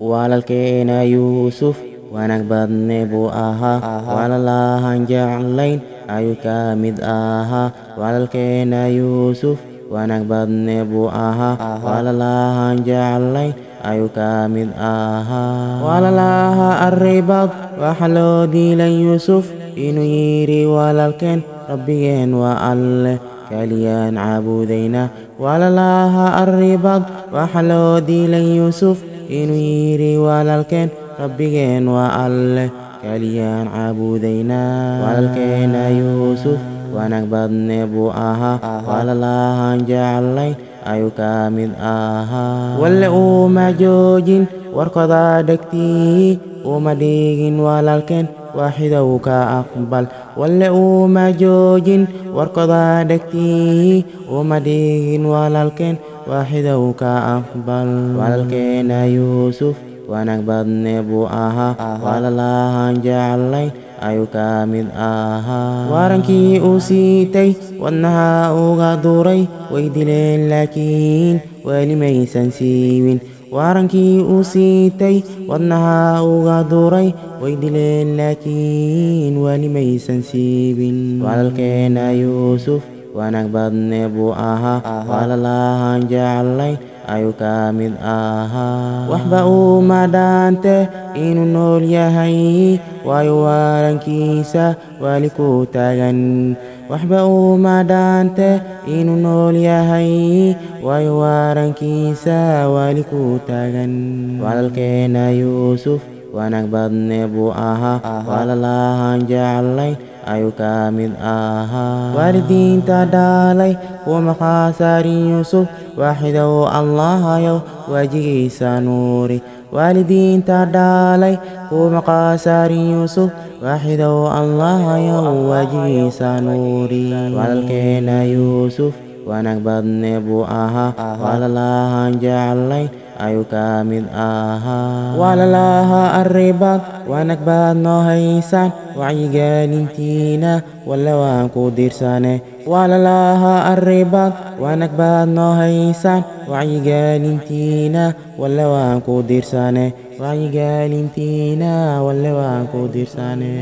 walaalkeena yuusuf wanaag badne buu ahaa walaalahan jeclayn ayuu ka mid ahaa walaalkeena yuusuf wanaag badne buu ahaa walaalahan jeclayn ayuu ka mid ahaa walaalaha arribad waxa loo diilay yuusuf inuu yidhi walaalkeen rabbigeen waa alleh kaliyaan caabudayna walaalaha arribad waxa loo diilay yuusuf inuu yidhi walaalkeen rabbigeen waa alleh kaliyaan caabudaynaa walaalkeena yuusuf wanaag badne buu ahaa walaalahan jeclayn ayuu ka mid ahaa walle uma joojin warkooda dhegtii uma dhigin walaalkeen waaxidow ka aqbal walle uma joojin warkooda dhegtii uma dhigin walaalkeen waaxidow ka aqbal walaalkeena yuusuf wanaag badne buu ahaa walaalahan jeclayn ayuu ka mid ahaa waarankii uu siitay wadnaha uga duray way dileen laakiin weli maysan siibin waarankii uu siitay wadnaha uga duray way dileen laakiin weli maysan siibin walaalkeena yuusuf wanaag badne buu ahaa walaalahan jeclayn ayuu ka mid ahaa waxba uma dhaante inuu nool yahay waayo waarankiisa wali ku taagan waxba uma dhaante inuu nool yahay waayo waarankiisa wali ku taagan walaalkeena yuusuf wanaag badne buu ahaa walaalahan jeclayn ayuu ka mid ahaa waalidiinta dhalay kuma khasaarin yuusuf waaxidow allahayow waajigiisa nuuri waalidiinta dhalay kuma khasaarin yuusuf waaxidow allahayow waajigiisa nuuri walaalkeena yuusuf wanaag badne buu ahaa walaalahan jeclayn ayuu ka mid ahaa walaalaha arribad wanaag baad noo haysaan wacyigelintiina walle waan ku diirsane walaalaha arribad wanaag baad noo haysaan wacyigelintiina walle waan ku diirsane wacyigelintiina walle waan ku diirsane